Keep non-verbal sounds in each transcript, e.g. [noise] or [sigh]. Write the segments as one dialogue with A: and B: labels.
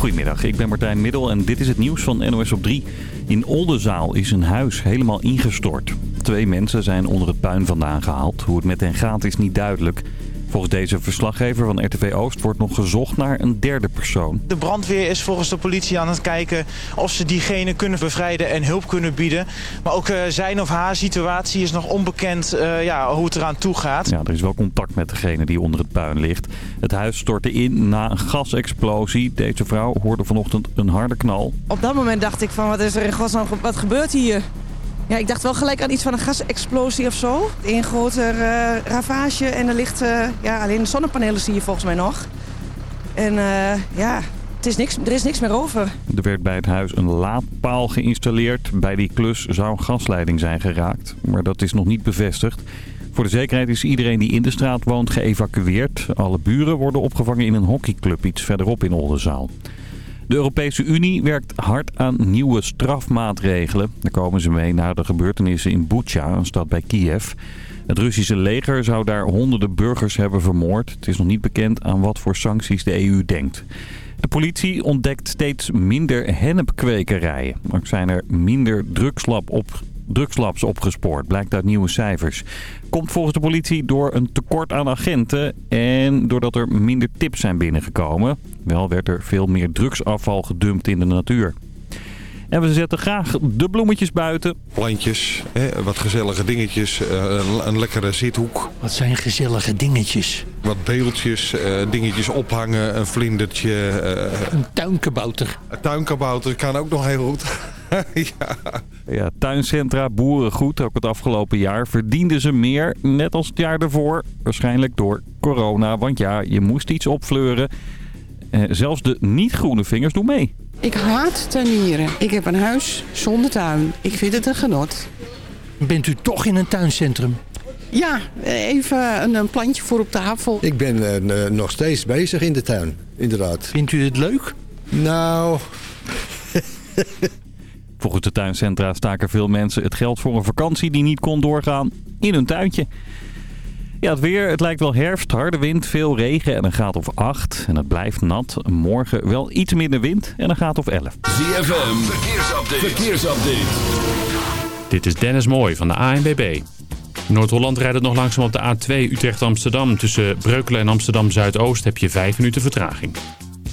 A: Goedemiddag, ik ben Martijn Middel en dit is het nieuws van NOS op 3. In Oldenzaal is een huis helemaal ingestort. Twee mensen zijn onder het puin vandaan gehaald. Hoe het met hen gaat is niet duidelijk. Volgens deze verslaggever van RTV Oost wordt nog gezocht naar een derde persoon.
B: De brandweer is volgens de politie aan het kijken of ze diegene kunnen bevrijden en hulp kunnen bieden. Maar ook uh, zijn of haar situatie is nog onbekend uh, ja, hoe het eraan toe gaat.
A: Ja, er is wel contact met degene die onder het puin ligt. Het huis stortte in na een gasexplosie. Deze vrouw hoorde vanochtend een harde knal.
C: Op dat moment dacht ik van wat is er in godsnaam, wat gebeurt hier? Ja, ik dacht wel gelijk aan iets van een gasexplosie of zo. Een grote uh, ravage en er ligt... Uh, ja, alleen de zonnepanelen zie je volgens mij nog. En uh, ja, het is niks, er is niks meer over.
A: Er werd bij het huis een laadpaal geïnstalleerd. Bij die klus zou een gasleiding zijn geraakt. Maar dat is nog niet bevestigd. Voor de zekerheid is iedereen die in de straat woont geëvacueerd. Alle buren worden opgevangen in een hockeyclub iets verderop in Oldenzaal. De Europese Unie werkt hard aan nieuwe strafmaatregelen. Daar komen ze mee na de gebeurtenissen in Bucha, een stad bij Kiev. Het Russische leger zou daar honderden burgers hebben vermoord. Het is nog niet bekend aan wat voor sancties de EU denkt. De politie ontdekt steeds minder hennepkwekerijen. Ook zijn er minder drugslab op drugslabs opgespoord, blijkt uit nieuwe cijfers. Komt volgens de politie door een tekort aan agenten en doordat er minder tips zijn binnengekomen. Wel werd er veel meer drugsafval gedumpt in de natuur. En we zetten graag de bloemetjes buiten.
D: Plantjes, hè, wat gezellige dingetjes, een, een lekkere zithoek.
E: Wat zijn gezellige dingetjes?
D: Wat beeldjes, dingetjes ophangen, een vlindertje.
E: Een tuinkabouter.
D: Een tuinkabouter kan ook nog heel goed. [laughs]
A: ja. ja, tuincentra, boerengoed, ook het afgelopen jaar verdienden ze meer, net als het jaar ervoor. Waarschijnlijk door corona, want ja, je moest iets opfleuren. Eh, zelfs de niet-groene vingers doen mee.
F: Ik haat tuinieren. Ik heb een huis zonder tuin. Ik vind het een genot.
E: Bent u toch in een tuincentrum?
F: Ja, even een, een plantje voor op tafel.
G: Ik ben uh, nog steeds bezig in de tuin, inderdaad.
E: Vindt u het leuk?
G: Nou... [laughs]
A: Volgens de tuincentra staken veel mensen het geld voor een vakantie die niet kon doorgaan in hun tuintje. Ja, het weer. Het lijkt wel herfst. Harde wind, veel regen en een graad of 8. En het blijft nat. Morgen wel iets minder wind en een graad of 11.
H: ZFM, verkeersupdate. verkeersupdate.
I: Dit is Dennis Mooij van de ANBB. Noord-Holland rijdt het nog langzaam op de A2 Utrecht-Amsterdam. Tussen Breukelen en Amsterdam-Zuidoost heb je 5 minuten vertraging.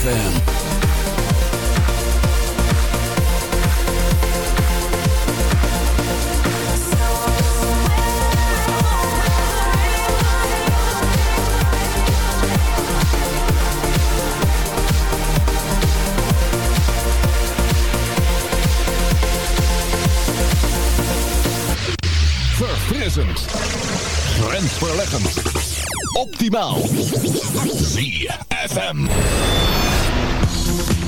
H: ZFM. Verfrissend. Grensverleggend. Optimaal. ZFM. Bye.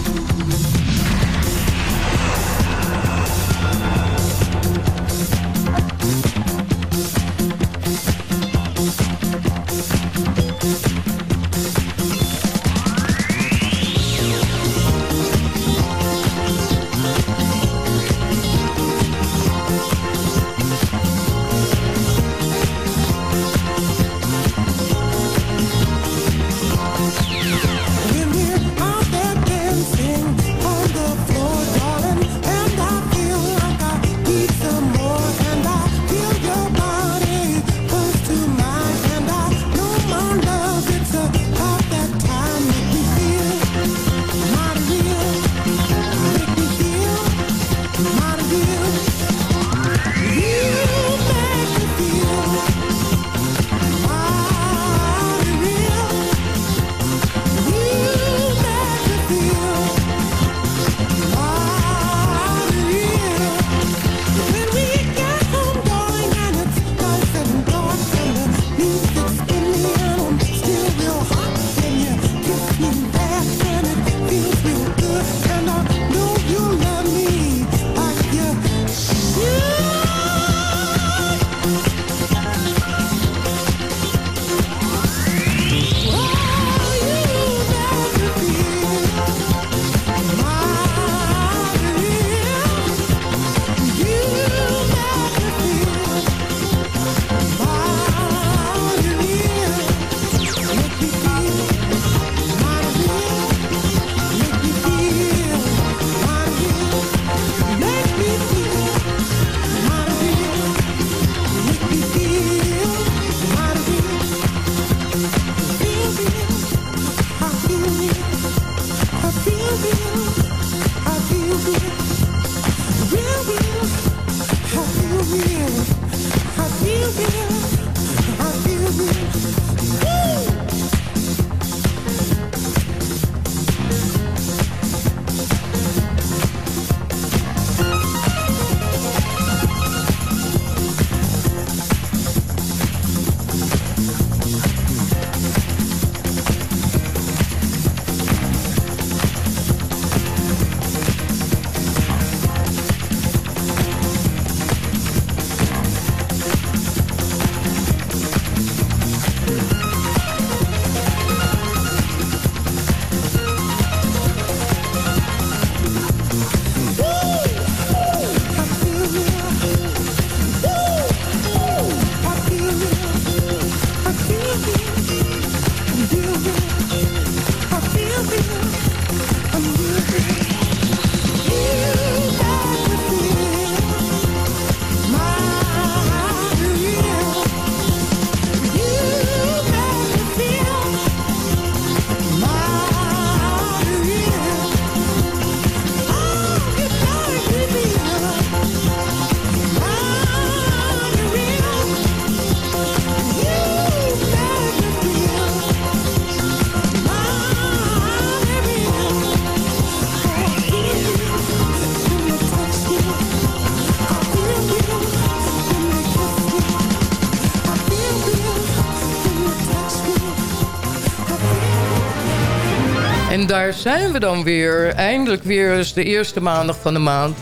J: En daar zijn we dan weer. Eindelijk weer eens de eerste maandag van de maand.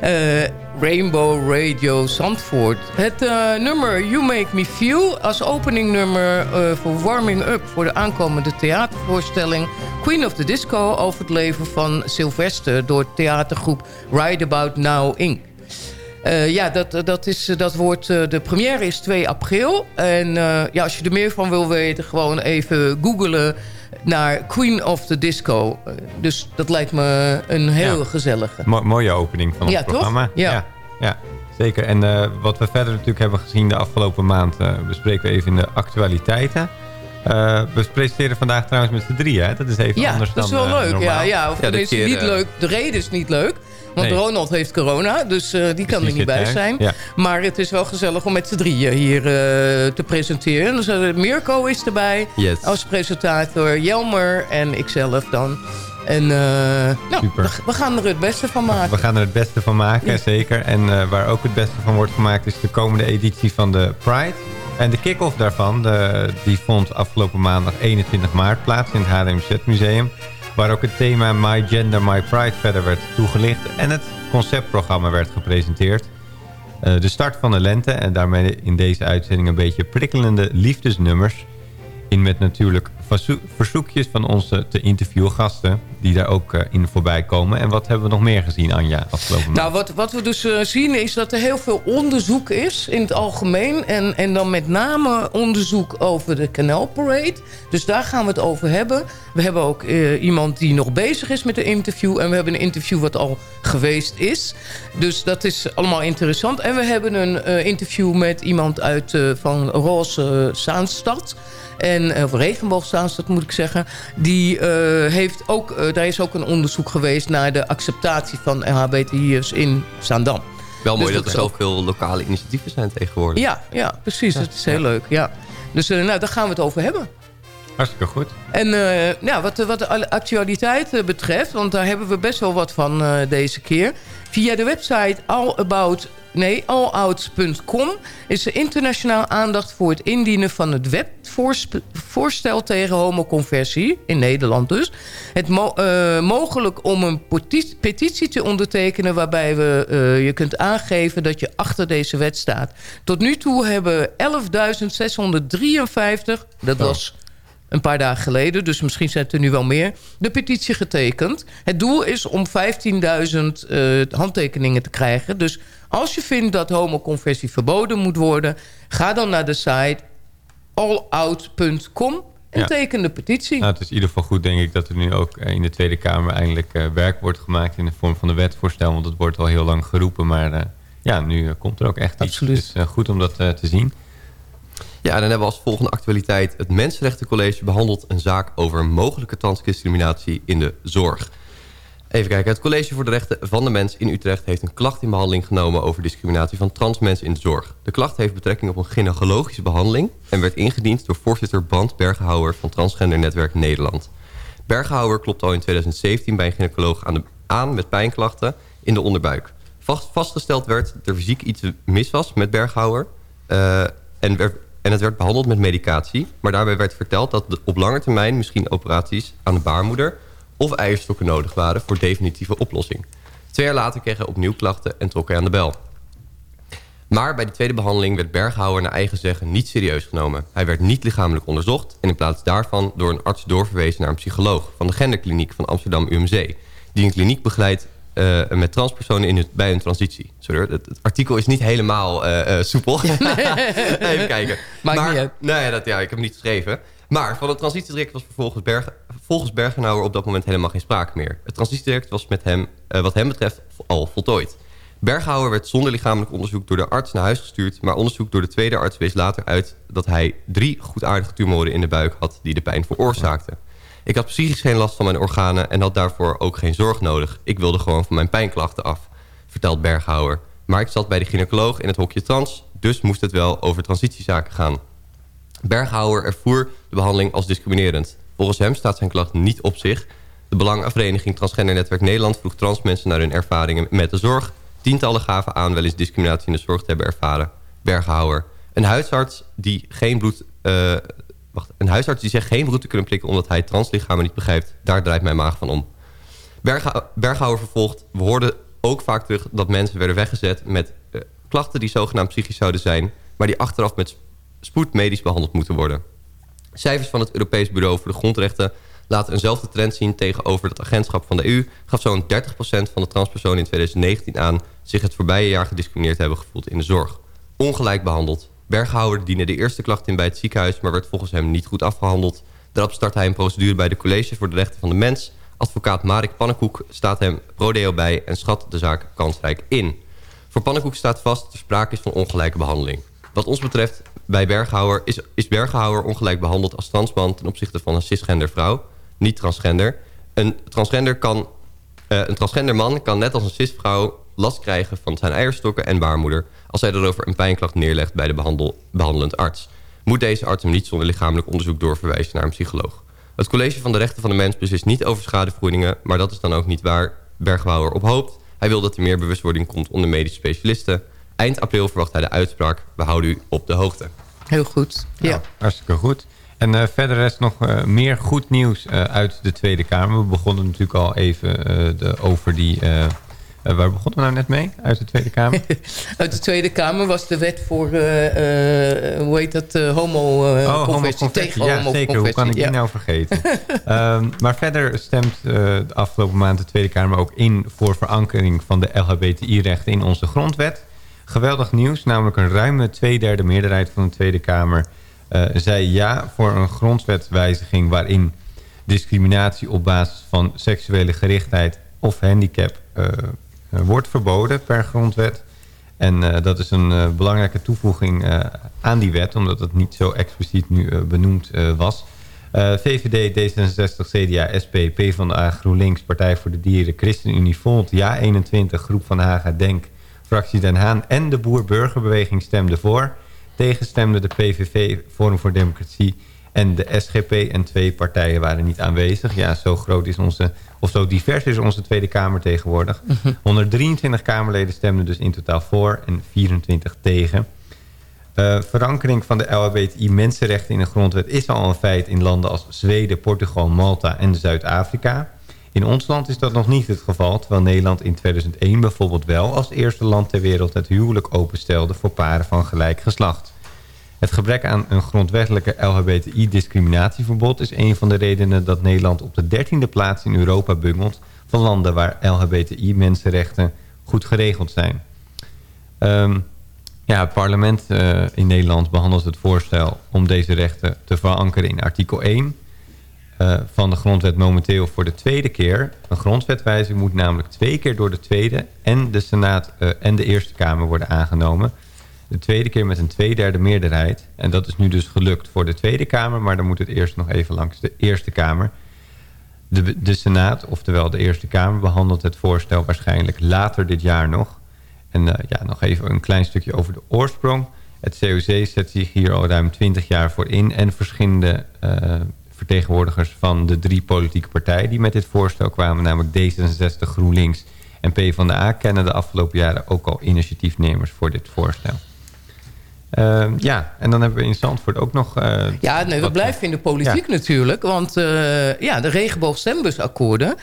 J: Eh, Rainbow Radio Zandvoort. Het uh, nummer You Make Me Feel als openingnummer uh, voor Warming Up... voor de aankomende theatervoorstelling Queen of the Disco... over het leven van Sylvester door theatergroep Ride About Now Inc. Ja, dat, dat, is, dat wordt, de première is 2 april. En ja, als je er meer van wil weten, gewoon even googlen naar Queen of the Disco. Dus dat lijkt me een heel ja. gezellige.
K: Mo mooie opening van ons
J: ja,
K: programma.
J: Toch? Ja.
K: ja. ja. Zeker. En uh, wat we verder natuurlijk hebben gezien de afgelopen maand... Uh, bespreken we even in de actualiteiten. Uh, we presenteren vandaag trouwens met z'n drieën. Hè? Dat is even
J: ja,
K: anders
J: dat
K: dan
J: is wel leuk. Ja, ja, of
K: ja,
J: is
K: keer,
J: niet leuk. De reden is niet leuk. Want
K: Nee.
J: Ronald heeft corona, dus uh, die kan er niet bij zijn.
K: ja.
J: Maar het is wel gezellig om met z'n drieën hier uh, te presenteren. Dus, uh, Mirko is erbij
K: Yes.
J: als presentator. Jelmer en ikzelf dan. En nou, we gaan er het beste van maken.
K: We gaan er het beste van maken,
J: Ja.
K: zeker. En eh, waar ook het beste van wordt gemaakt... is de komende editie van de Pride. En de kick-off daarvan, de, die vond afgelopen maandag 21 maart plaats... in het HDMZ Museum. Waar ook het thema My Gender, My Pride verder werd toegelicht. En het conceptprogramma werd gepresenteerd. Eh, de start van de lente en daarmee in deze uitzending... een beetje prikkelende liefdesnummers... In met natuurlijk verzo- verzoekjes van onze te interviewen gasten... die daar ook eh, in voorbij komen. En wat hebben we nog meer gezien, Anja, afgelopen maand?
J: Nou, wat, wat we dus eh, zien is dat er heel veel onderzoek is in het algemeen. En, en dan met name onderzoek over de Canal Parade. Dus daar gaan we het over hebben. We hebben ook eh, iemand die nog bezig is met een interview. En we hebben een interview wat al geweest is. Dus dat is allemaal interessant. En we hebben een interview met iemand uit, van Roze Zaanstad. En, eh, of Regenboogzaanstad moet ik zeggen. Die eh, heeft ook, eh, daar is ook een onderzoek geweest naar de acceptatie van LHBTI'ers in Zaandam.
L: Wel mooi
J: Dus
L: dat er
J: dat
L: zoveel lokale initiatieven zijn tegenwoordig.
J: Ja, ja precies. Dat is heel leuk. Ja. Dus nou, daar gaan we het over hebben.
K: Hartstikke goed.
J: En eh, ja, wat, wat de actualiteit betreft, want daar hebben we best wel wat van eh, deze keer. Via de website allabout, nee, allouts.com is er internationaal aandacht voor het indienen van het webvoorstel tegen homoconversie, in Nederland dus. Het mo eh, mogelijk om een petitie te ondertekenen waarbij we, eh, je kunt aangeven dat je achter deze wet staat. Tot nu toe hebben 11.653, dat was een paar dagen geleden, dus misschien zijn het er nu wel meer, de petitie getekend. Het doel is om 15.000 eh, handtekeningen te krijgen. Dus als je vindt dat homoconversie verboden moet worden, ga dan naar de site allout.com en
K: Ja.
J: teken de petitie.
K: Nou, het is in ieder geval goed, denk ik, dat er nu ook eh, in de Tweede Kamer eindelijk eh, werk wordt gemaakt in de vorm van de wetvoorstel. Want het wordt al heel lang geroepen, maar ja, nu komt er ook echt iets. Dus eh, goed om dat te zien.
L: Ja, dan hebben we als volgende actualiteit... het Mensenrechtencollege behandelt een zaak over mogelijke transdiscriminatie in de zorg. Even kijken, het College voor de Rechten van de Mens in Utrecht... heeft een klacht in behandeling genomen over discriminatie van transmensen in de zorg. De klacht heeft betrekking op een gynaecologische behandeling... en werd ingediend door voorzitter Band Bergenhouwer van Transgender Netwerk Nederland. Bergenhouwer klopt al in 2017 bij een gynaecoloog aan, aan met pijnklachten in de onderbuik. Vast, vastgesteld werd dat er fysiek iets mis was met Berghouwer... eh, en, werd- en het werd behandeld met medicatie. Maar daarbij werd verteld dat op lange termijn misschien operaties aan de baarmoeder... of eierstokken nodig waren voor definitieve oplossing. Twee jaar later kreeg hij opnieuw klachten en trok hij aan de bel. Maar bij de tweede behandeling werd Berghouwer naar eigen zeggen niet serieus genomen. Hij werd niet lichamelijk onderzocht en in plaats daarvan door een arts doorverwezen naar een psycholoog van de genderkliniek van Amsterdam UMC. Die een kliniek begeleidt eh, met transpersonen in het, bij hun transitie. Sorry, het, het artikel is niet helemaal eh, eh, soepel. [laughs] Even kijken.
J: Maakt
L: maar,
J: niet uit.
L: Nee, dat, ja, ik heb hem niet geschreven. Maar van het transitiedirect was vervolgens Berg, volgens Bergenhouwer op dat moment helemaal geen sprake meer. Het transitiedirect was met hem, wat hem betreft al voltooid. Berghouwer werd zonder lichamelijk onderzoek door de arts naar huis gestuurd... maar onderzoek door de tweede arts wees later uit... dat hij drie goedaardige tumoren in de buik had die de pijn veroorzaakten. Ik had psychisch geen last van mijn organen... en had daarvoor ook geen zorg nodig. Ik wilde gewoon van mijn pijnklachten af, vertelt Berghouwer. Maar ik zat bij de gynaecoloog in het hokje trans... dus moest het wel over transitiezaken gaan. Berghouwer ervoer de behandeling als discriminerend. Volgens hem staat zijn klacht niet op zich. De Belangenvereniging Transgender Netwerk Nederland vroeg trans mensen naar hun ervaringen met de zorg. Tientallen gaven aan wel eens discriminatie in de zorg te hebben ervaren. Berghouwer, een huisarts die geen bloed... eh, wacht, een huisarts die zegt geen bloed te kunnen prikken... omdat hij translichamen niet begrijpt, daar draait mijn maag van om. Berghouwer vervolgt, we hoorden ook vaak terug... dat mensen werden weggezet met uh, klachten die zogenaamd psychisch zouden zijn... maar die achteraf met spoed medisch behandeld moeten worden. Cijfers van het Europees Bureau voor de Grondrechten laten eenzelfde trend zien tegenover het agentschap van de EU... gaf zo'n 30% van de transpersonen in 2019 aan... zich het voorbije jaar gediscrimineerd hebben gevoeld in de zorg. Ongelijk behandeld. Berghouwer diende de eerste klacht in bij het ziekenhuis... maar werd volgens hem niet goed afgehandeld. Daarop start hij een procedure bij de College voor de Rechten van de Mens. Advocaat Marek Pannenkoek staat hem prodeo bij... en schat de zaak kansrijk in. Voor Pannenkoek staat vast dat er sprake is van ongelijke behandeling. Wat ons betreft bij Berghouwer is, is Berghouwer ongelijk behandeld als transman... ten opzichte van een cisgender vrouw niet transgender. Een transgender, kan, uh, een transgender man kan net als een cisvrouw last krijgen van zijn eierstokken en baarmoeder... als hij daarover een pijnklacht neerlegt bij de behandel, behandelend arts. Moet deze arts hem niet zonder lichamelijk onderzoek doorverwijzen naar een psycholoog. Het College van de Rechten van de Mens beslist niet over schadevergoedingen... maar dat is dan ook niet waar Bergbouwer op hoopt. Hij wil dat er meer bewustwording komt onder medische specialisten. Eind april verwacht hij de uitspraak. We houden u op de hoogte.
J: Heel goed, ja.
K: Nou, hartstikke goed. En uh, verder is nog uh, meer goed nieuws uh, uit de Tweede Kamer. We begonnen natuurlijk al even de, over die... waar begonnen we nou net mee uit de Tweede Kamer? [laughs]
J: uit de Tweede Kamer was de wet voor, hoe heet dat, homo-conversie.
K: Oh, tegen ja, zeker. Hoe kan ik die nou vergeten? um, [laughs] maar verder stemt de afgelopen maand de Tweede Kamer ook in... voor verankering van de LHBTI-rechten in onze grondwet. Geweldig nieuws, namelijk een ruime tweederde meerderheid van de Tweede Kamer uh, zei ja voor een grondwetwijziging waarin discriminatie op basis van seksuele gerichtheid of handicap uh, wordt verboden per grondwet. En uh, dat is een belangrijke toevoeging aan die wet, omdat het niet zo expliciet nu benoemd was. VVD, D66, CDA, SP, PvdA, GroenLinks, Partij voor de Dieren, ChristenUnie, Volt, Ja21, Groep van Haga, Denk, Fractie Den Haan en de Boer-Burgerbeweging stemden voor. Tegenstemde de PVV, Forum voor Democratie en de SGP. En twee partijen waren niet aanwezig. Ja, zo groot is onze, of zo divers is onze Tweede Kamer tegenwoordig. 123 Kamerleden stemden dus in totaal voor en 24 tegen. Uh, verankering van de LHBTI-mensenrechten in de grondwet is al een feit in landen als Zweden, Portugal, Malta en Zuid-Afrika. In ons land is dat nog niet het geval, terwijl Nederland in 2001 bijvoorbeeld wel als eerste land ter wereld het huwelijk openstelde voor paren van gelijk geslacht. Het gebrek aan een grondwettelijke LHBTI-discriminatieverbod is een van de redenen dat Nederland op de dertiende plaats in Europa bungelt van landen waar LHBTI-mensenrechten goed geregeld zijn. Um, ja, het parlement uh, in Nederland behandelt het voorstel om deze rechten te verankeren in artikel 1 uh, van de grondwet momenteel voor de tweede keer. Een grondwetwijzing moet namelijk twee keer door de Tweede en de Senaat uh, en de Eerste Kamer worden aangenomen. De tweede keer met een tweederde meerderheid. En dat is nu dus gelukt voor de Tweede Kamer, maar dan moet het eerst nog even langs de Eerste Kamer. De, de Senaat, oftewel de Eerste Kamer, behandelt het voorstel waarschijnlijk later dit jaar nog. En uh, ja, nog even een klein stukje over de oorsprong. Het COC zet zich hier al ruim 20 jaar voor in en verschillende vertegenwoordigers van de drie politieke partijen die met dit voorstel kwamen, namelijk D66, GroenLinks en PvdA, kennen de afgelopen jaren ook al initiatiefnemers voor dit voorstel. Uh, ja, en dan hebben we in Zandvoort ook nog... Uh,
J: ja, nee, we blijven in de politiek ja. natuurlijk. Want uh, ja, de regenboog-stembusakkoorden...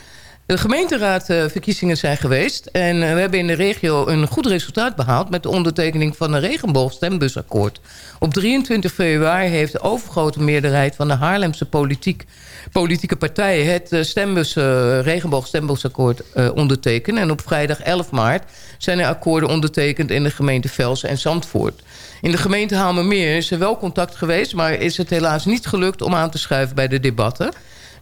J: De gemeenteraadverkiezingen zijn geweest. En we hebben in de regio een goed resultaat behaald... met de ondertekening van een regenboogsstembusakkoord. Op 23 februari heeft de overgrote meerderheid van de Haarlemse politiek, politieke partijen... het stembus, uh, regenboogsstembusakkoord uh, ondertekend. En op vrijdag 11 maart zijn er akkoorden ondertekend... in de gemeente Velsen en Zandvoort. In de gemeente Hamermeer is er wel contact geweest... maar is het helaas niet gelukt om aan te schuiven bij de debatten...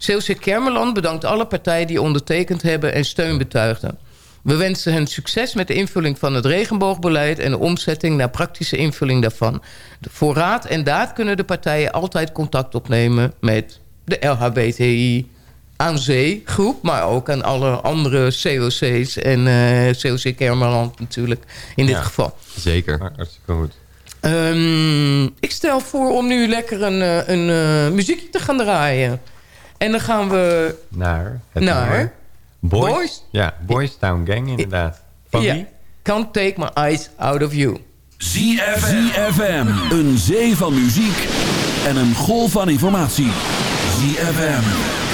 J: COC Kermeland bedankt alle partijen die ondertekend hebben en steun betuigden. We wensen hen succes met de invulling van het regenboogbeleid... en de omzetting naar praktische invulling daarvan. Voor raad en daad kunnen de partijen altijd contact opnemen... met de LHBTI aan zee groep... maar ook aan alle andere COC's en uh, COC Kermeland natuurlijk in dit
L: ja,
J: geval.
L: Zeker.
K: Hartstikke goed.
J: Um, ik stel voor om nu lekker een, een uh, muziekje te gaan draaien... En dan gaan we
K: naar, het
J: naar
K: Boys.
J: Boys.
K: Ja, Boys Town Gang inderdaad. Van
J: ja.
K: wie?
J: Can't take my eyes out of you.
H: ZFM. ZFM. Een zee van muziek en een golf van informatie. ZFM.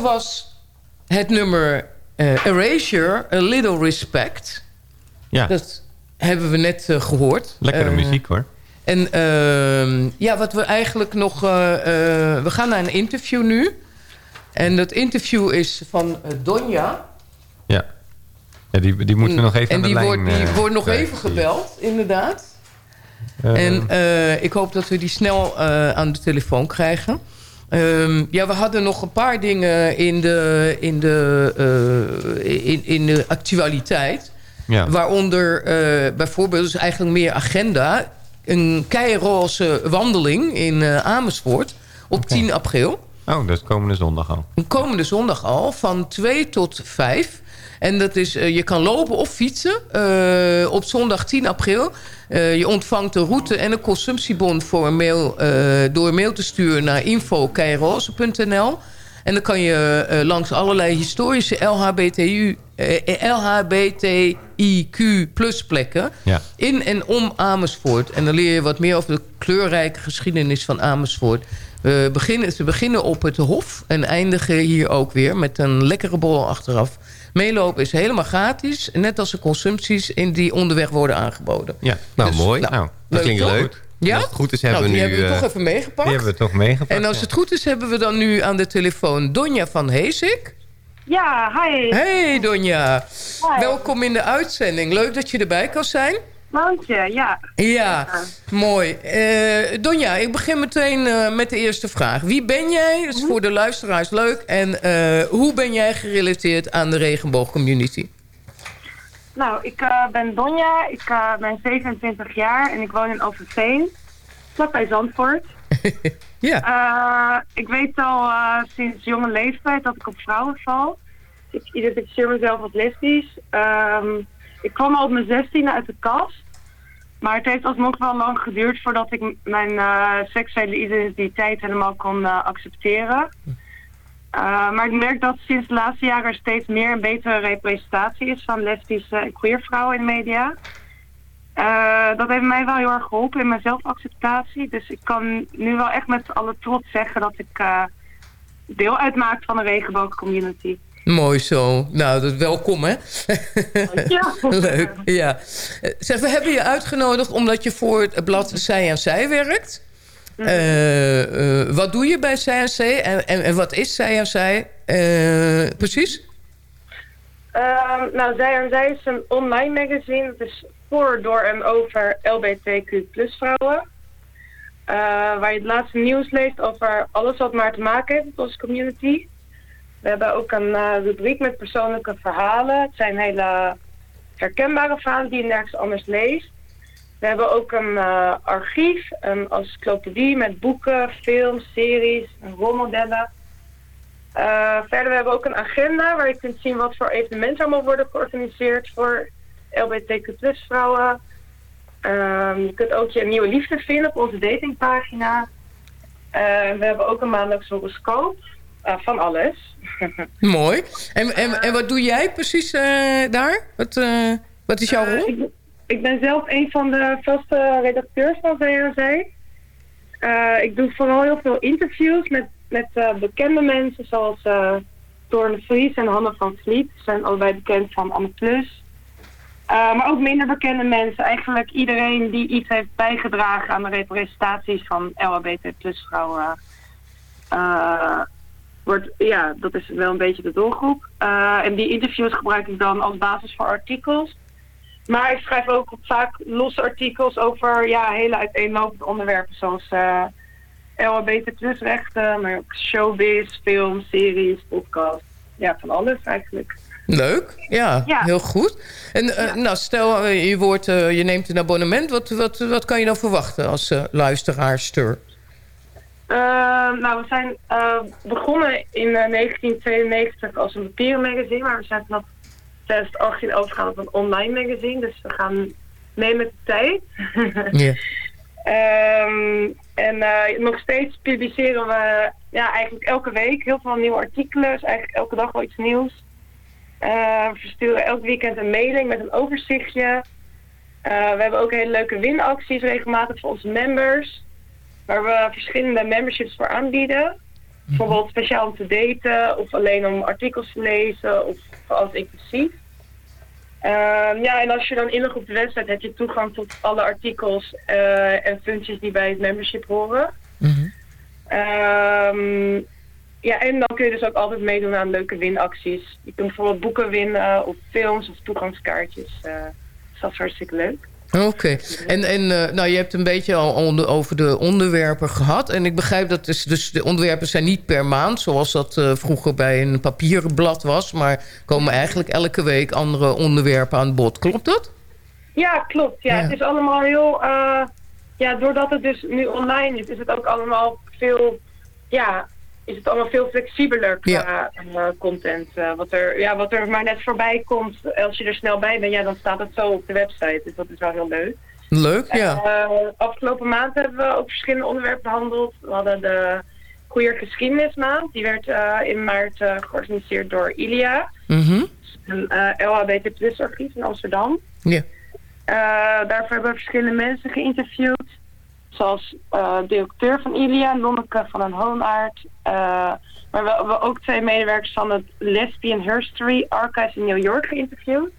J: Dat was het nummer eh, Erasure, A Little Respect.
K: Ja.
J: Dat hebben we net eh, gehoord.
K: Lekkere
J: Eh,
K: muziek hoor.
J: En ehm, ja, wat we eigenlijk nog... we gaan naar een interview nu. En dat interview is van Donja.
K: Ja. ja die, die moeten we nog even
J: en
K: aan de
J: die
K: lijn
J: wordt, die wordt nog even gebeld, inderdaad. En ik hoop dat we die snel aan de telefoon krijgen. Ehm, ja, we hadden nog een paar dingen in de, in de, eh, in, in de actualiteit.
K: Ja.
J: Waaronder eh, bijvoorbeeld, dus eigenlijk meer agenda... een keiroze wandeling in eh, Amersfoort op 10 april.
K: Oh, dat is komende zondag al.
J: Komende zondag al, van 2 tot 5. En dat is, eh, je kan lopen of fietsen eh, op zondag 10 april. Eh, je ontvangt een route en een consumptiebon voor een mail, door een mail te sturen naar info.keiroze.nl. En dan kan je langs allerlei historische LHBTU eh, LHBTIQ plus plekken.
K: Ja.
J: In en om Amersfoort. En dan leer je wat meer over de kleurrijke geschiedenis van Amersfoort. We beginnen, ze beginnen op het Hof en eindigen hier ook weer met een lekkere borrel achteraf. Meelopen is helemaal gratis, net als de consumpties in die onderweg worden aangeboden.
K: Ja.
L: Nou,
J: Dus,
L: mooi.
J: nou,
L: Nou, dat klinkt leuk.
J: Ja?
L: Als het goed is hebben
J: nou,
L: we
J: die
L: nu...
J: hebben we
L: eh,
J: toch even meegepakt.
K: Die hebben we toch meegepakt.
J: En als het goed is, hebben we dan nu aan de telefoon Donja van Heesik.
M: Ja, hi.
J: Hey Donja.
M: Hi.
J: Welkom in de uitzending. Leuk dat je erbij kan zijn.
M: Dank je, ja.
J: Ja, mooi. Eh Donja, ik begin meteen eh, met de eerste vraag. Wie ben jij? Dat is voor de luisteraars leuk. En eh, hoe ben jij gerelateerd aan de regenboogcommunity?
M: Nou, ik ben Donja, ik ben 27 jaar en ik woon in Overveen, vlakbij Zandvoort. [laughs]
J: ja.
M: Ik weet al sinds jonge leeftijd dat ik op vrouwen val. Ik identificeer mezelf als lesbisch. Ehm, ik kwam al op mijn 16e uit de kast. Maar het heeft alsnog wel lang geduurd voordat ik mijn eh, seksuele identiteit helemaal kon eh, accepteren. Uh, maar ik merk dat sinds de laatste jaren er steeds meer een betere representatie is van lesbische en queer vrouwen in de media. Dat heeft mij wel heel erg geholpen in mijn zelfacceptatie. Dus ik kan nu wel echt met alle trots zeggen dat ik deel uitmaak van de regenboogcommunity.
J: Mooi zo. Nou, dat welkom hè.
M: Ja. [laughs]
J: Leuk, ja. Zeg, we hebben je uitgenodigd omdat je voor het blad Zij en Zij werkt. Eh, eh, wat doe je bij Zij en Zij en, en, en wat is Zij en Zij Eh, precies?
M: Uh, nou, Zij en Zij is een online magazine. Het is voor, door en over LBTQ plus vrouwen. Waar je het laatste nieuws leest over alles wat maar te maken heeft met onze community. We hebben ook een uh, rubriek met persoonlijke verhalen. Het zijn hele herkenbare verhalen die je nergens anders leest. We hebben ook een uh, archief, een encyclopedie met boeken, films, series en rolmodellen. Uh, verder we ook een agenda waar je kunt zien wat voor evenementen allemaal worden georganiseerd voor LBTQ vrouwen. Um, je kunt ook je nieuwe liefde vinden op onze datingpagina. We hebben ook een maandelijks horoscoop. Uh, van alles. [laughs]
J: Mooi. En, en, en wat doe jij precies uh, daar? Wat, uh, wat is jouw rol?
M: Ik, ik, ben zelf een van de vaste redacteurs van VRC. ik doe vooral heel veel interviews met, met bekende mensen zoals Torne Vries en Hanne van Vliet. Ze zijn allebei bekend van Anne Plus. maar ook minder bekende mensen. Eigenlijk iedereen die iets heeft bijgedragen aan de representaties van LHBT plus vrouwen wordt, ja, dat is wel een beetje de doelgroep. Uh, en die interviews gebruik ik dan als basis voor artikels. Maar ik schrijf ook vaak losse artikels over ja, hele uiteenlopende onderwerpen. Zoals uh, LHBT plus rechten, maar ook showbiz, film, series, podcast. Ja, van alles eigenlijk.
J: Leuk, ja, ja. heel goed. En uh, ja. nou, stel je, wordt, je neemt een abonnement. Wat, wat, wat kan je dan verwachten als luisteraarster?
M: Uh, nou, we zijn uh, begonnen in uh, 1992 als een papieren magazine, maar we zijn vanaf 2018 overgegaan op een online magazine. Dus we gaan mee met de tijd.
J: yeah. [laughs]
M: um, en nog steeds publiceren we ja, eigenlijk elke week heel veel nieuwe artikelen. Dus eigenlijk elke dag wel iets nieuws. we versturen elk weekend een mailing met een overzichtje. we hebben ook hele leuke winacties regelmatig voor onze members waar we verschillende memberships voor aanbieden. Bijvoorbeeld speciaal om te daten of alleen om artikels te lezen of als inclusief. Uh, ja, en als je dan inlogt op de website heb je toegang tot alle artikels uh, en functies die bij het membership horen.
J: Mm -hmm.
M: um, ja, en dan kun je dus ook altijd meedoen aan leuke winacties. Je kunt bijvoorbeeld boeken winnen of films of toegangskaartjes. Uh, dus dat is hartstikke leuk.
J: Oké. Okay. En, en uh, nou, je hebt een beetje al onder, over de onderwerpen gehad. En ik begrijp dat dus, dus de onderwerpen zijn niet per maand... zoals dat uh, vroeger bij een papieren blad was... maar komen eigenlijk elke week andere onderwerpen aan bod. Klopt dat?
M: Ja, klopt. Ja. ja. Het is allemaal heel... Uh, ja, doordat het dus nu online is... is het ook allemaal veel... Ja, is het allemaal veel flexibeler qua ja. content. wat, er, ja, wat er maar net voorbij komt, als je er snel bij bent, ja, dan staat het zo op de website. Dus dat is wel heel leuk.
J: Leuk, ja.
M: Uh, afgelopen maand hebben we ook verschillende onderwerpen behandeld. We hadden de Queer Geschiedenismaand. Die werd eh, in maart eh, georganiseerd door ILIA,
J: Mhm.
M: een eh, LHBT plus archief in Amsterdam.
J: Ja.
M: Eh, daarvoor hebben we verschillende mensen geïnterviewd. Zoals de directeur van ILIA, Lonneke van een Hoonaard. Eh, maar we hebben ook twee medewerkers van het Lesbian History Archives in New York geïnterviewd.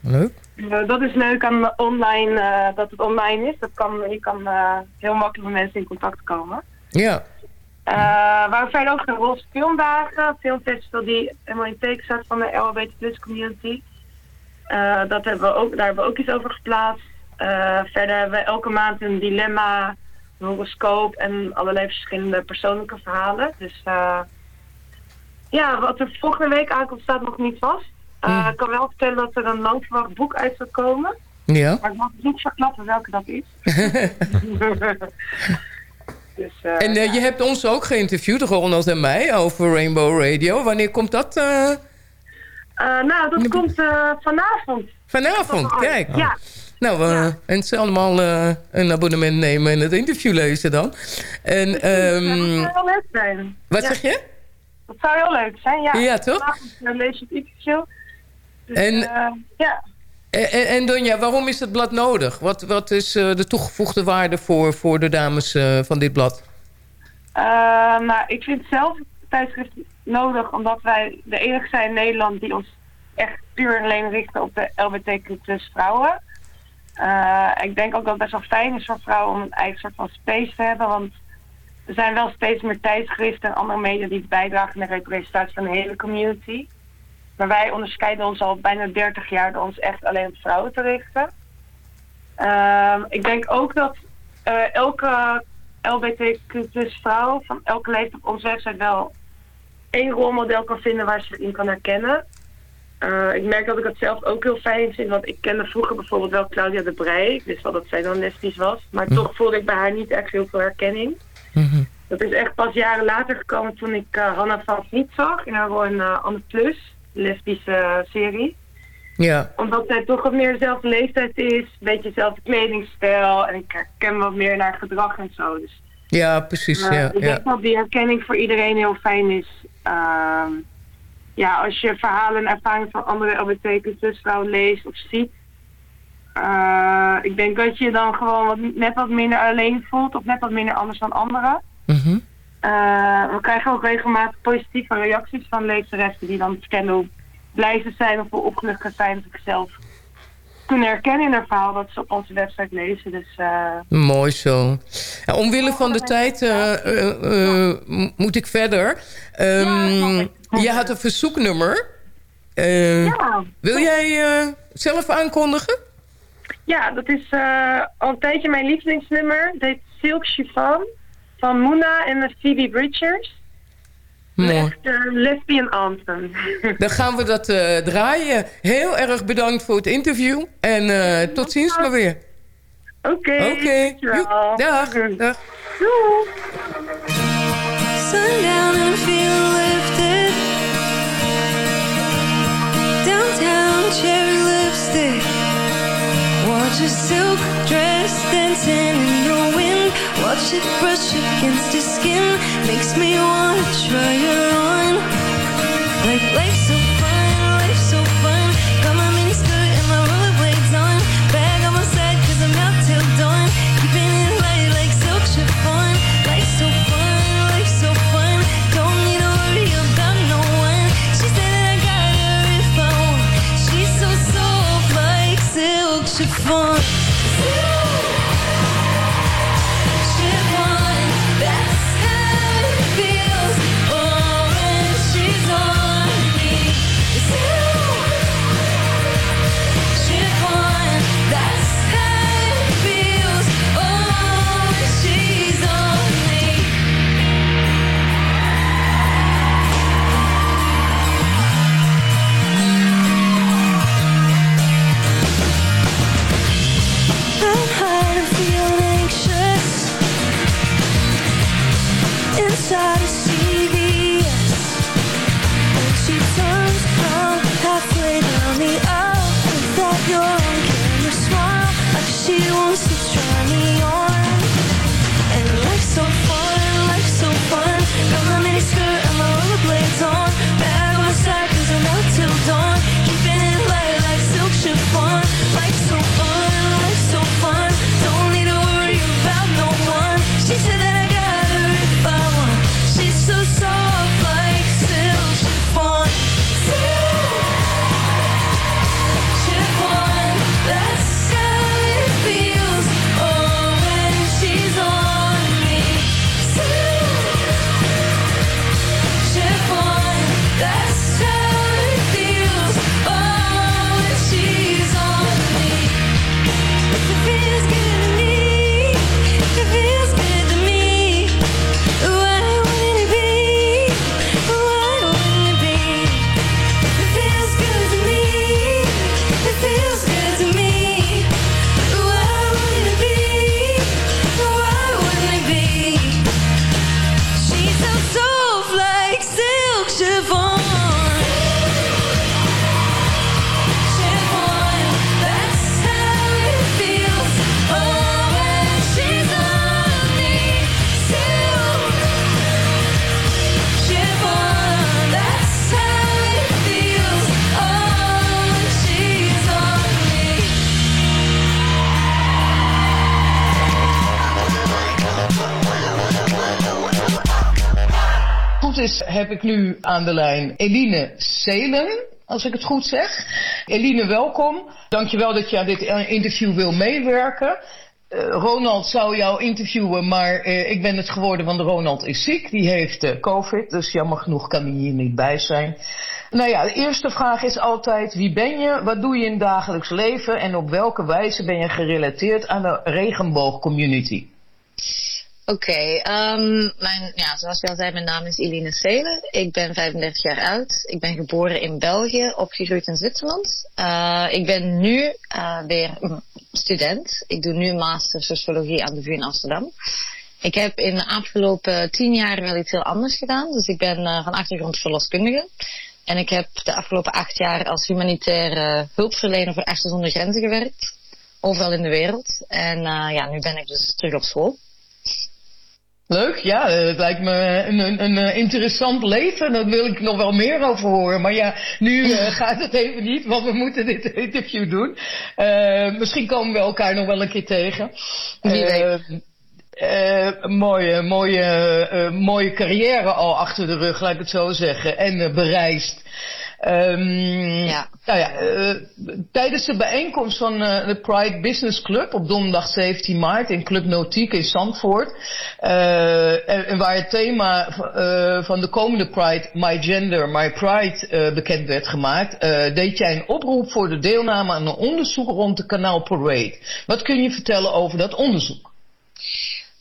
J: Leuk.
M: Eh, dat is leuk aan online, dat het online is. Dat kan, je kan heel makkelijk met mensen in contact komen.
J: Ja.
M: Eh waar verder ook de Roze Filmdagen, een filmfestival die helemaal in teken staat van de LGBT plus community. Dat hebben we ook, daar hebben we ook iets over geplaatst. Eh, verder hebben we elke maand een dilemma, een horoscoop en allerlei verschillende persoonlijke verhalen. Dus eh, ja, wat er volgende week aankomt staat nog niet vast. Eh, Ik kan wel vertellen dat er een lang verwacht boek uit zal komen.
J: Ja.
M: Maar ik mag niet verklappen welke dat is. [laughs] dus,
J: En je hebt ons ook geïnterviewd, Ronald en mij, over Rainbow Radio. Wanneer komt dat?
M: nou, dat komt vanavond.
J: Vanavond, kijk.
M: Ja.
J: Nou, en ze allemaal eh, een abonnement nemen en het interview lezen dan. En,
M: dat
J: ehm,
M: zou heel leuk zijn.
J: wat
M: Ja.
J: zeg je?
M: Dat zou heel leuk zijn, ja.
J: Ja, toch?
M: Vanavond eh, lees je het interview. Dus,
J: En-
M: eh, ja.
J: En, Donja, waarom is het blad nodig? Wat, wat is de toegevoegde waarde voor, voor de dames van dit blad?
M: Nou, ik vind zelf het tijdschrift nodig omdat wij de enige zijn in Nederland die ons echt puur en alleen richten op de LBTQ plus vrouwen. Eh, ik denk ook dat het best wel fijn is voor vrouwen om een eigen soort van space te hebben, want er zijn wel steeds meer tijdschriften en andere media die bijdragen naar de representatie van de hele community. Maar wij onderscheiden ons al bijna 30 jaar door ons echt alleen op vrouwen te richten. Ehm, ik denk ook dat eh, elke LBTQ vrouw van elke leeftijd op onze website wel één rolmodel kan vinden waar ze in kan herkennen. Eh, ik merk dat ik het zelf ook heel fijn vind, want ik kende vroeger bijvoorbeeld wel Claudia de Brij. Ik wist wel dat zij dan lesbisch was, maar toch voelde ik bij haar niet echt heel veel herkenning. Dat is echt pas jaren later gekomen toen ik eh Hanna van Vliet zag in haar in uh, Anne Plus, lesbische eh, serie.
J: Ja.
M: Omdat zij toch wat meer dezelfde leeftijd is, een beetje dezelfde kledingstijl en ik herken wat meer naar gedrag en zo. Dus
J: Ja, precies. ja,
M: ik
J: ja.
M: denk dat die herkenning voor iedereen heel fijn is. Ehm, ja, als je verhalen en ervaringen van andere LBTQ vrouwen leest of ziet. eh, ik denk dat je dan gewoon wat, net wat minder alleen voelt of net wat minder anders dan anderen.
J: Mhm.
M: Eh, we krijgen ook regelmatig positieve reacties van lezeressen die dan vertellen hoe blij ze zijn of hoe opgelucht ze zijn dat ik zelf kunnen herkennen in haar verhaal dat ze op onze website lezen. Dus eh,
J: Mooi zo. Ja, omwille van de tijd moet ik verder. Ehm, je had een verzoeknummer. Eh,
M: Ja.
J: Wil jij eh, zelf aankondigen?
M: Ja, dat is eh, al een tijdje mijn lievelingsnummer. Het heet Silk Chiffon van Moona en de Phoebe Bridgers.
J: Mooi.
M: De lesbian anthem. [laughs]
J: Dan gaan we dat eh, draaien. Heel erg bedankt voor het interview. En eh, tot ziens maar weer.
M: Oké.
J: Oké.
M: dankjewel.
J: Dag. Dag.
H: Sundown and feel it brush against your skin. Makes me wanna try it on. Like life's so
N: heb ik nu aan de lijn Eline Seelen, als ik het goed zeg. Eline, welkom. Dankjewel dat je aan dit eh, interview wil meewerken. Eh, Ronald zou jou interviewen, maar eh, ik ben het geworden, want Ronald is ziek. Die heeft COVID, dus jammer genoeg kan hij hier niet bij zijn. Nou ja, de eerste vraag is altijd, wie ben je? Wat doe je in het dagelijks leven? En op welke wijze ben je gerelateerd aan de regenboogcommunity?
O: Oké, ehm, ja, zoals je al zei, mijn naam is Eline Seelen. Ik ben 35 jaar oud. Ik ben geboren in België, opgegroeid in Zwitserland. Eh, ik ben nu eh, weer student. Ik doe nu master sociologie aan de VU in Amsterdam. Ik heb in de afgelopen tien jaar wel iets heel anders gedaan. Dus ik ben eh, van achtergrond verloskundige. En ik heb de afgelopen acht jaar als humanitaire hulpverlener voor Artsen zonder Grenzen gewerkt. Overal in de wereld. En ja, nu ben ik dus terug op school.
N: Leuk, ja, eh, het lijkt me een, een, een eh, interessant leven. Daar wil ik nog wel meer over horen. Maar ja, nu eh, [laughs] gaat het even niet, want we moeten dit [laughs] interview doen. Eh, misschien komen we elkaar nog wel een keer tegen.
O: Wie weet.
N: Eh, eh, mooie, mooie, eh, mooie carrière al achter de rug, laat ik het zo zeggen. En eh, bereisd. Ehm,
O: Ja.
N: Nou ja, eh, tijdens de bijeenkomst van eh, de Pride Business Club op donderdag 17 maart in Club Nautiek in Zandvoort. eh, en, en waar het thema van de komende Pride, My Gender, My Pride, bekend werd gemaakt, deed jij een oproep voor de deelname aan een onderzoek rond de Kanaal Parade. Wat kun je vertellen over dat onderzoek?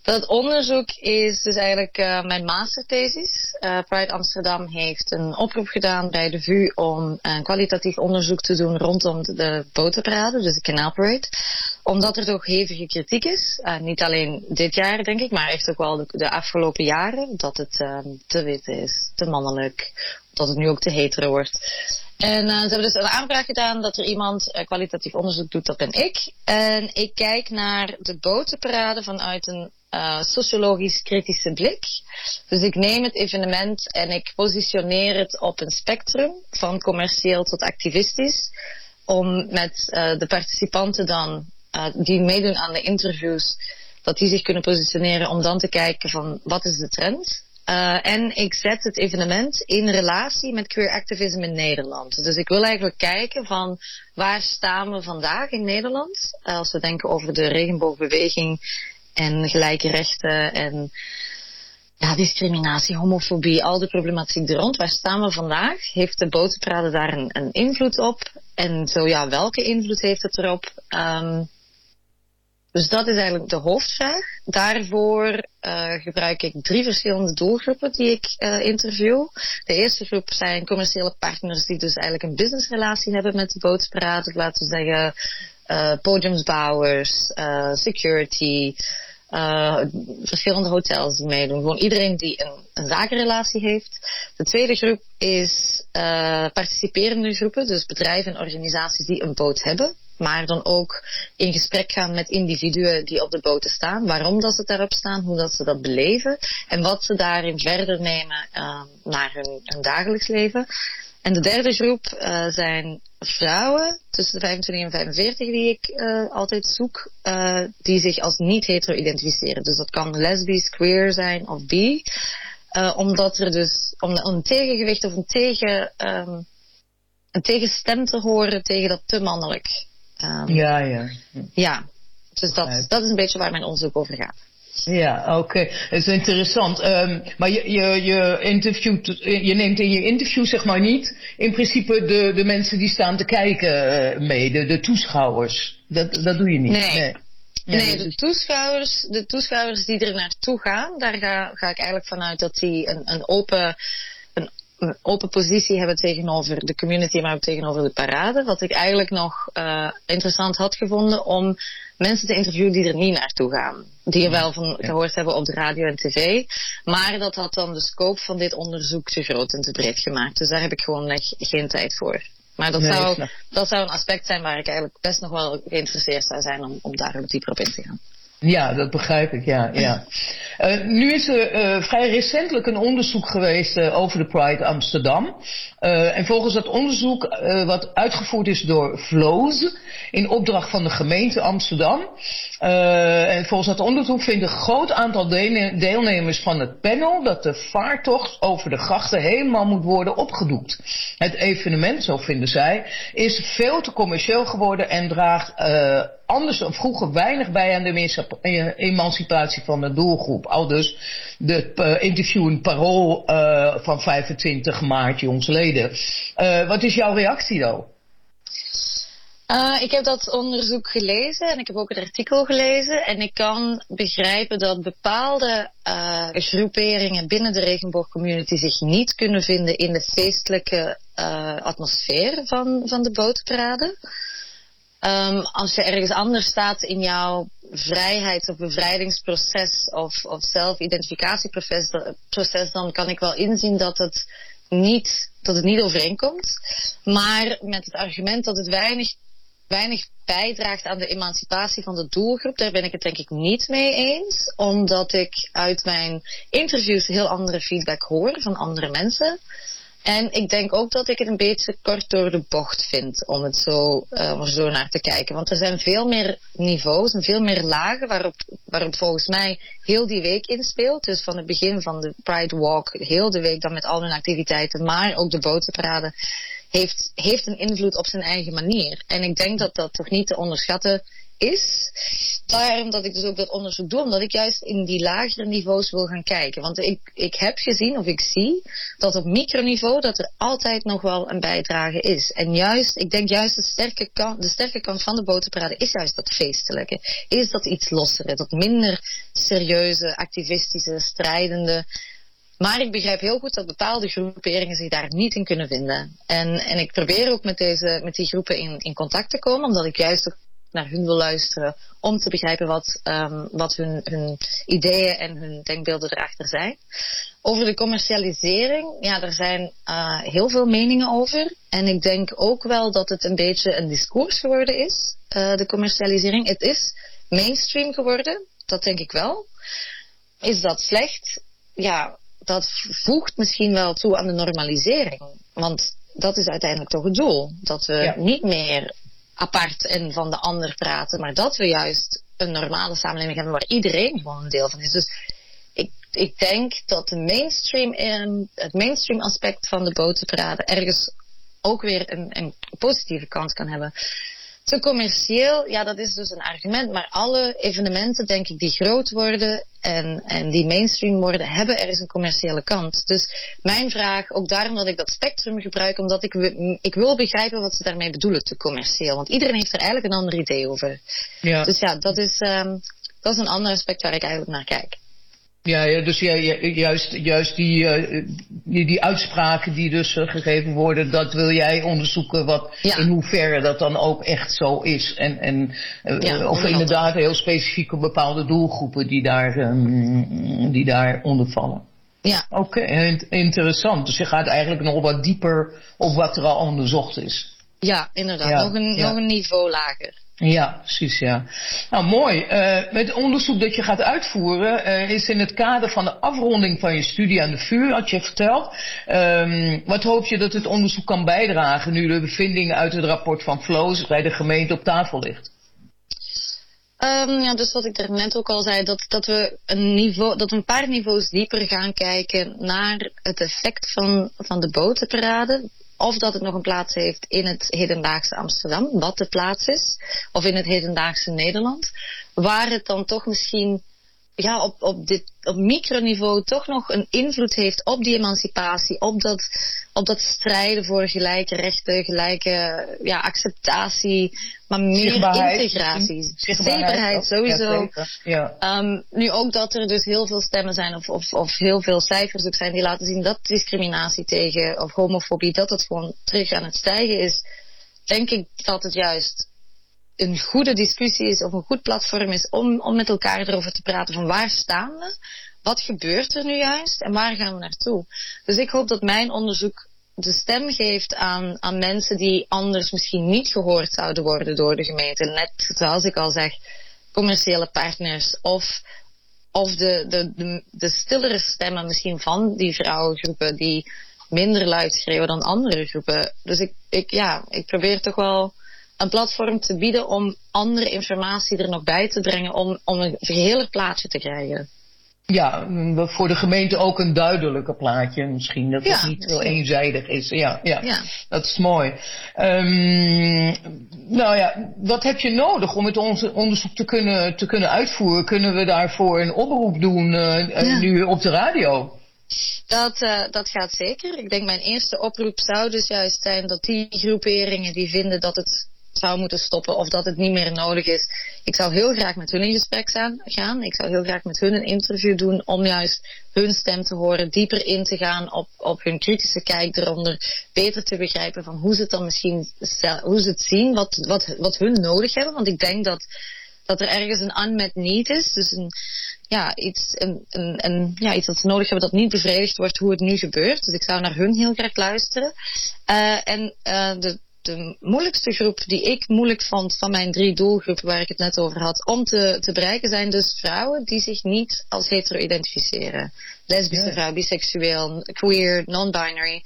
O: Dat onderzoek is dus eigenlijk eh, mijn masterthesis. Eh, Pride Amsterdam heeft een oproep gedaan bij de VU om een kwalitatief onderzoek te doen rondom de, de botenparade, dus de kanaalparade. Omdat er toch hevige kritiek is. Eh, niet alleen dit jaar denk ik, maar echt ook wel de, de afgelopen jaren. Dat het te wit is, te mannelijk, dat het nu ook te hetero wordt. En ze hebben dus een aanvraag gedaan dat er iemand kwalitatief onderzoek doet, dat ben ik. En ik kijk naar de botenparade vanuit een eh, sociologisch kritische blik. Dus ik neem het evenement en ik positioneer het op een spectrum van commercieel tot activistisch. Om met eh, de participanten dan, eh, die meedoen aan de interviews, dat die zich kunnen positioneren om dan te kijken van wat is de trend. En ik zet het evenement in relatie met queer activism in Nederland. Dus ik wil eigenlijk kijken van waar staan we vandaag in Nederland. Als we denken over de regenboogbeweging en gelijke rechten en ja, discriminatie, homofobie, al de problematiek er rond. Waar staan we vandaag? Heeft de botenparade daar een, een invloed op? En zo ja, welke invloed heeft het erop? Um, dus dat is eigenlijk de hoofdvraag. Daarvoor uh, gebruik ik drie verschillende doelgroepen die ik uh, interview. De eerste groep zijn commerciële partners die dus eigenlijk een businessrelatie hebben met de. Of laten we zeggen uh, podiumsbouwers, security, verschillende hotels die meedoen. Gewoon iedereen die een, een zakenrelatie heeft. De tweede groep is participerende groepen, dus bedrijven en organisaties die een boot hebben maar dan ook in gesprek gaan met individuen die op de boten staan. Waarom dat ze daarop staan, hoe dat ze dat beleven en wat ze daarin verder nemen uh, naar hun, hun, dagelijks leven. En de derde groep uh, zijn vrouwen tussen de 25 en 45 die ik uh, altijd zoek, die zich als niet hetero identificeren. Dus dat kan lesbisch, queer zijn of bi. omdat er dus om een tegengewicht of een tegen... Um, een tegenstem te horen tegen dat te mannelijk.
N: Um, ja, ja.
O: Ja, dus dat, dat is een beetje waar mijn onderzoek over gaat.
N: Ja, oké. Okay. Dat is interessant. Um, maar je, je, je, interviewt, je neemt in je interview zeg maar niet in principe de, de mensen die staan te kijken uh, mee, de, de toeschouwers. Dat, dat doe je niet.
O: Nee. nee. Nee, de toeschouwers, de toeschouwers die er naartoe gaan, daar ga, ga ik eigenlijk vanuit dat die een, een open een open positie hebben tegenover de community, maar ook tegenover de parade. Wat ik eigenlijk nog uh, interessant had gevonden om mensen te interviewen die er niet naartoe gaan. Die er wel van gehoord hebben op de radio en tv. Maar dat had dan de scope van dit onderzoek te groot en te breed gemaakt. Dus daar heb ik gewoon echt geen tijd voor. Maar dat,
N: Nee,
O: zou, dat zou een aspect zijn waar ik eigenlijk best nog wel geïnteresseerd zou zijn om, om daar ook dieper op in te gaan.
N: Ja, dat begrijp ik, ja. ja. [laughs] Eh, nu is er eh, vrij recentelijk een onderzoek geweest eh, over de Pride Amsterdam. En volgens dat onderzoek, wat uitgevoerd is door Flows, in opdracht van de gemeente Amsterdam. en volgens dat onderzoek vindt een groot aantal deelnemers van het panel dat de vaartocht over de grachten helemaal moet worden opgedoekt. Het evenement, zo vinden zij, is veel te commercieel geworden en draagt anders vroeger weinig bij aan de emanci- emancipatie van de doelgroep. Al dus de eh, interview in Parool eh, van 25 maart jongsleden. Eh wat is jouw reactie dan?
O: Ik heb dat onderzoek gelezen en ik heb ook het artikel gelezen. En ik kan begrijpen dat bepaalde groeperingen binnen de regenboogcommunity zich niet kunnen vinden in de feestelijke atmosfeer van, van de bootparade. Ehm, als je ergens anders staat in jouw vrijheids- of bevrijdingsproces of, of zelfidentificatieproces, proces, dan kan ik wel inzien dat het, niet, dat het niet overeenkomt. Maar met het argument dat het weinig, weinig bijdraagt aan de emancipatie van de doelgroep, daar ben ik het denk ik niet mee eens. Omdat ik uit mijn interviews heel andere feedback hoor van andere mensen. En ik denk ook dat ik het een beetje kort door de bocht vind om, het zo, eh, om zo naar te kijken. Want er zijn veel meer niveaus en veel meer lagen waarop, waarop volgens mij heel die week inspeelt. Dus van het begin van de Pride Walk, heel de week dan met al hun activiteiten, maar ook de botenparade, heeft, heeft een invloed op zijn eigen manier. En ik denk dat dat toch niet te onderschatten is. Daarom dat ik dus ook dat onderzoek doe, omdat ik juist in die lagere niveaus wil gaan kijken. Want ik, ik heb gezien of ik zie dat op microniveau dat er altijd nog wel een bijdrage is. En juist, ik denk juist de sterke kant, de sterke kant van de botenparade is juist dat feestelijke. Is dat iets lossere, dat minder serieuze, activistische, strijdende. Maar ik begrijp heel goed dat bepaalde groeperingen zich daar niet in kunnen vinden. En, en ik probeer ook met, deze, met die groepen in, in contact te komen, omdat ik juist ook naar hun wil luisteren om te begrijpen wat, ehm, wat hun, hun ideeën en hun denkbeelden erachter zijn. Over de commercialisering, ja, er zijn eh, heel veel meningen over. En ik denk ook wel dat het een beetje een discours geworden is, eh, de commercialisering. Het is mainstream geworden, dat denk ik wel. Is dat slecht? Ja, dat voegt misschien wel toe aan de normalisering. Want dat is uiteindelijk toch het doel. Dat we
N: Ja.
O: niet meer apart en van de ander praten, maar dat we juist een normale samenleving hebben waar iedereen gewoon een deel van is. Dus ik, ik denk dat de mainstream, het mainstream aspect van de botenparade ergens ook weer een, een positieve kant kan hebben. Te commercieel, ja, dat is dus een argument. Maar alle evenementen, denk ik, die groot worden en, en die mainstream worden, hebben ergens een commerciële kant. Dus mijn vraag, ook daarom dat ik dat spectrum gebruik, omdat ik, ik wil begrijpen wat ze daarmee bedoelen, te commercieel. Want iedereen heeft er eigenlijk een ander idee over.
N: Ja.
O: Dus ja, dat is, ehm, dat is een ander aspect waar ik eigenlijk naar kijk.
N: Ja, ja dus ja, juist, juist die, eh, die, die uitspraken die dus eh, gegeven worden, dat wil jij onderzoeken wat, in hoeverre dat dan ook echt zo is. En, en eh,
O: Ja,
N: of inderdaad heel specifiek op bepaalde doelgroepen die daar, ehm, die daar onder vallen.
O: Ja.
N: Oké, in- interessant. Dus je gaat eigenlijk nog wat dieper op wat er al onderzocht is.
O: Ja, inderdaad.
N: Ja,
O: nog, een, nog een niveau lager.
N: Ja, precies, ja. Nou, mooi. Eh, met het onderzoek dat je gaat uitvoeren eh, is in het kader van de afronding van je studie aan de VU, had je verteld. Ehm, wat hoop je dat het onderzoek kan bijdragen nu de bevindingen uit het rapport van Flows bij de gemeente op tafel ligt?
O: Ehm, ja, dus wat ik er net ook al zei, dat, dat we een niveau, dat een paar niveaus dieper gaan kijken naar het effect van, van de botenparade. Of dat het nog een plaats heeft in het hedendaagse Amsterdam, wat de plaats is. Of in het hedendaagse Nederland. Waar het dan toch misschien ja, op, op, dit, op microniveau toch nog een invloed heeft op die emancipatie, op dat, op dat strijden voor gelijke rechten, gelijke ja, acceptatie, maar meer integratie.
N: Zichtbaarheid
O: Zichtbaarheid sowieso.
N: Ja.
O: Ehm, nu ook dat er dus heel veel stemmen zijn of, of, of heel veel cijfers ook zijn die laten zien dat discriminatie tegen of homofobie, dat het gewoon terug aan het stijgen is. Denk ik dat het juist een goede discussie is of een goed platform is om, om met elkaar erover te praten van waar staan we, wat gebeurt er nu juist en waar gaan we naartoe. Dus ik hoop dat mijn onderzoek de stem geeft aan, aan mensen die anders misschien niet gehoord zouden worden door de gemeente. Net zoals ik al zeg, commerciële partners of, of de, de, de, de stillere stemmen misschien van die vrouwengroepen die minder luid schreeuwen dan andere groepen. Dus ik, ik, ja, ik probeer toch wel een platform te bieden om andere informatie er nog bij te brengen om, om een gehele plaatje te krijgen.
N: Ja, mm, voor de gemeente ook een duidelijker plaatje misschien. Dat het
O: Ja,
N: niet
O: misschien.
N: eenzijdig is. Ja, ja.
O: Ja.
N: dat is mooi. Ehm, nou ja, wat heb je nodig om het onze onderzoek te kunnen, te kunnen uitvoeren? Kunnen we daarvoor een oproep doen eh,
O: Ja.
N: nu op de radio?
O: Dat, eh, dat gaat zeker. Ik denk mijn eerste oproep zou dus juist zijn dat die groeperingen die vinden dat het zou moeten stoppen of dat het niet meer nodig is. Ik zou heel graag met hun in gesprek gaan. Ik zou heel graag met hun een interview doen om juist hun stem te horen, dieper in te gaan op, op hun kritische kijk eronder, beter te begrijpen van hoe ze het dan misschien hoe ze het zien, wat, wat, wat hun nodig hebben. Want ik denk dat, dat er ergens een unmet need is. Dus een, ja, iets, een, een, een, ja, iets dat ze nodig hebben dat niet bevredigd wordt hoe het nu gebeurt. Dus ik zou naar hun heel graag luisteren. Eh, en eh, de, de moeilijkste groep die ik moeilijk vond van mijn drie doelgroepen waar ik het net over had, om te, te bereiken zijn dus vrouwen die zich niet als hetero identificeren. Lesbische
N: Ja.
O: vrouw, biseksueel, queer, non-binary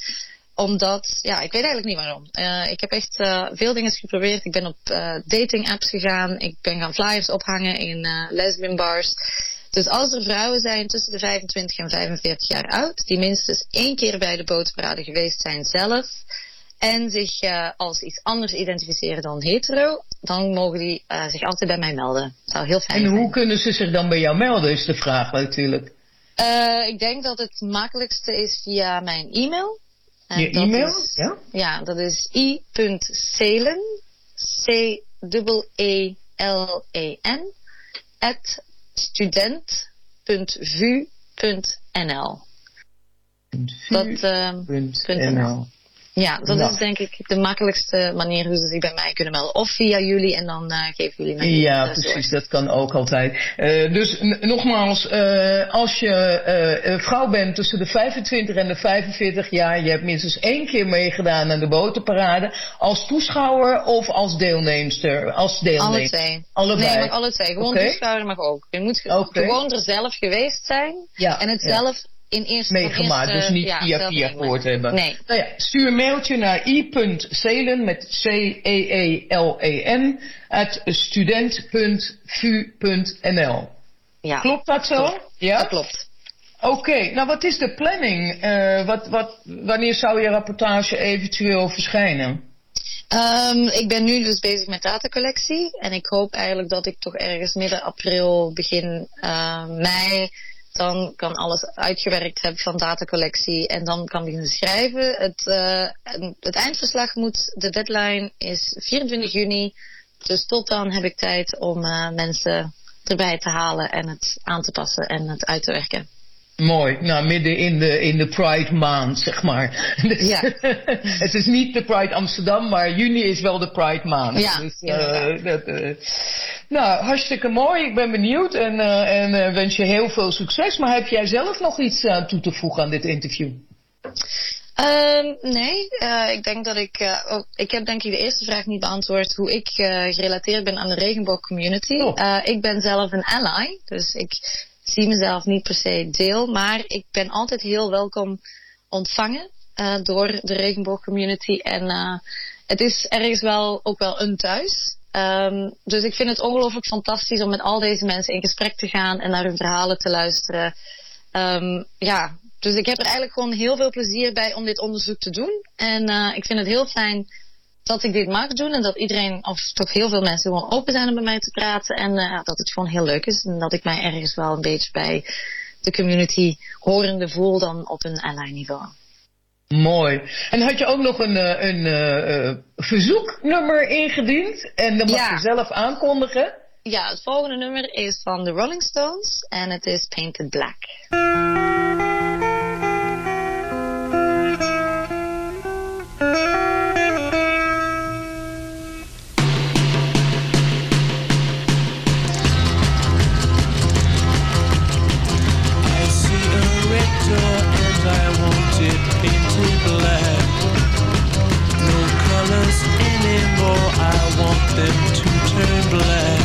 O: omdat, ja, ik weet eigenlijk niet waarom. Eh, ik heb echt eh, veel dingen geprobeerd. Ik ben op eh, dating apps gegaan. Ik ben gaan flyers ophangen in lesbian bars. Dus als er vrouwen zijn tussen de 25 en 45 jaar oud, die minstens één keer bij de bootparade geweest zijn zelf, en zich eh, als iets anders identificeren dan hetero, dan mogen die eh, zich altijd bij mij melden. Dat zou heel fijn
N: En
O: zijn.
N: hoe kunnen ze zich dan bij jou melden, is de vraag natuurlijk.
O: Eh, ik denk dat het makkelijkste is via mijn e-mail. En
N: Je e-mail?
O: is-
N: Ja?
O: Ja, dat is i.celen, C-E-E-L-E-N, at student.vu.nl. Dat, punt
N: NL.
O: Ja, dat is denk ik de makkelijkste manier hoe ze zich bij mij kunnen melden. Of via jullie en dan eh, geven jullie mij
N: Ja, precies, dat kan ook altijd. Eh, dus nogmaals, eh, als je vrouw bent tussen de 25 en de 45 jaar, je hebt minstens één keer meegedaan aan de botenparade, als toeschouwer of als deelnemster? Als deelnemer.
O: Alle twee.
N: Allebei.
O: Nee, maar alle twee. Gewoon toeschouwer mag ook. Je moet gewoon er zelf geweest zijn.
N: Ja,
O: en het
N: ja.
O: zelf in eerste
N: meegemaakt,
O: eerste,
N: dus niet
O: ja,
N: via via gehoord hebben.
O: Nee.
N: Nou ja, stuur een mailtje naar i.celen met C-E-E-L-E-N at student.vu.nl.
O: Ja.
N: Klopt dat zo? Ja?
O: Dat klopt.
N: Oké, nou wat is de planning? Eh, wat, wat, wanneer zou je rapportage eventueel verschijnen?
O: Ehm, ik ben nu dus bezig met datacollectie. En ik hoop eigenlijk dat ik toch ergens midden april, begin eh, mei... dan kan alles uitgewerkt hebben van datacollectie. En dan kan beginnen schrijven. Het, en het eindverslag moet... De deadline is 24 juni. Dus tot dan heb ik tijd om eh, mensen erbij te halen... en het aan te passen en het uit te werken.
N: Mooi, nou midden in de, in de Pride maand, zeg maar. [laughs] Dus,
O: Ja. [laughs]
N: het is niet de Pride Amsterdam, maar juni is wel de Pride maand.
O: Ja,
N: dus, eh, dat, eh, nou, hartstikke mooi, ik ben benieuwd en, eh, en wens je heel veel succes. Maar heb jij zelf nog iets toe te voegen aan dit interview?
O: Ehm, nee, ik denk dat ik. oh, ik heb denk ik de eerste vraag niet beantwoord hoe ik gerelateerd ben aan de regenboog community. Eh, ik ben zelf een ally, dus ik zie mezelf niet per se deel, maar ik ben altijd heel welkom ontvangen eh, door de regenboog community. En eh, het is ergens wel ook wel een thuis. Ehm, dus ik vind het ongelooflijk fantastisch om met al deze mensen in gesprek te gaan en naar hun verhalen te luisteren. Ehm, ja, dus ik heb er eigenlijk gewoon heel veel plezier bij om dit onderzoek te doen. En eh, ik vind het heel fijn dat ik dit mag doen en dat iedereen, of toch heel veel mensen, gewoon open zijn om met mij te praten. En eh, dat het gewoon heel leuk is en dat ik mij ergens wel een beetje bij de community horende voel dan op een ally niveau.
N: Mooi. En had je ook nog een, eh, een eh, verzoeknummer ingediend? En dat mag
O: Ja.
N: je zelf aankondigen?
O: Ja, het volgende nummer is van de Rolling Stones en het is Painted Black.
P: Want them to turn black.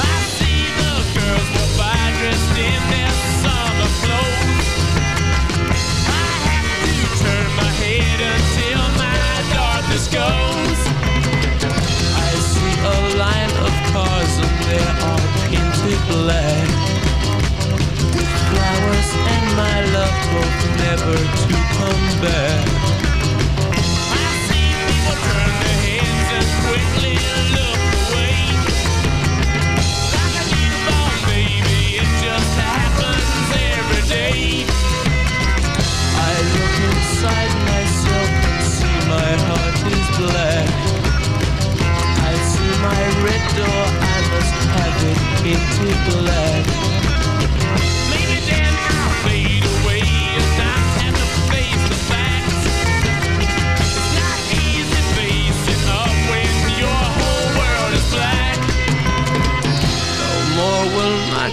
P: I see the girls walk by dressed in their summer clothes. I have to turn my head until my darkness goes. I see a line of cars and they are painted black. With flowers and my love never to come back.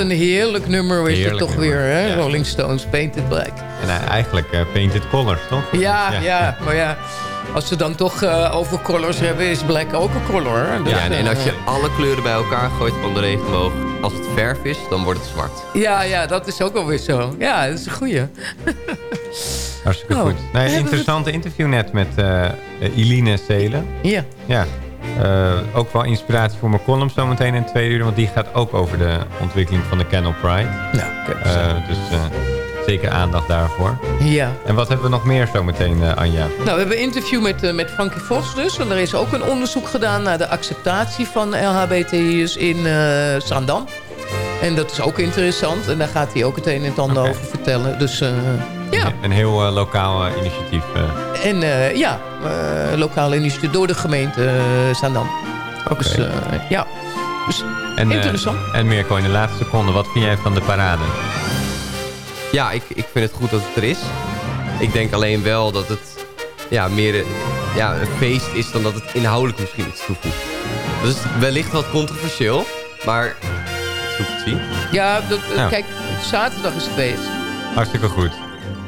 P: Een heerlijk nummer is het toch
K: nummer,
P: weer, hè?
K: ja.
P: Rolling Stones, Painted Black.
K: En eh, eigenlijk eh, Painted Colors, toch?
P: Ja, ja, maar ja, als ze dan toch eh, over colors hebben, is black ook een color. Dus,
L: Ja, en, en als je alle kleuren bij elkaar gooit van de regenboog... als het verf is, dan wordt het zwart.
P: ja, ja, dat is ook alweer zo. Ja, dat is een goeie.
K: Hartstikke
P: Oh,
K: goed. Interessante interview net met Eline Zelen.
P: Ja.
K: Ja. Eh, ook wel inspiratie voor mijn column zometeen in twee uur. Want die gaat ook over de ontwikkeling van de Canal Pride.
P: Nou, kijk eens
K: Eh, dus eh, zeker aandacht daarvoor.
P: Ja.
K: En wat hebben we nog meer zometeen, Anja?
P: Nou, we hebben een interview met, met Frankie Vos dus. En er is ook een onderzoek gedaan naar de acceptatie van LHBTI'ers in Zaandam. En dat is ook interessant. En daar gaat hij ook het een en het ander over vertellen. Dus ja.
K: Een heel eh, lokaal eh, initiatief. eh.
P: En eh, ja, eh lokaal initiatief door de gemeente Zaandam. Dus eh, ja, dus
K: En,
P: interessant.
K: en Mirko, in de laatste seconde, wat vind jij van de parade?
L: Ja, ik, ik vind het goed dat het er is. Ik denk alleen wel dat het ja, meer ja, een feest is dan dat het inhoudelijk misschien iets toevoegt. Dat is wellicht wat controversieel, maar het is goed te zien.
P: Ja, dat,
K: Ja.
P: kijk, zaterdag is het feest.
K: Hartstikke goed.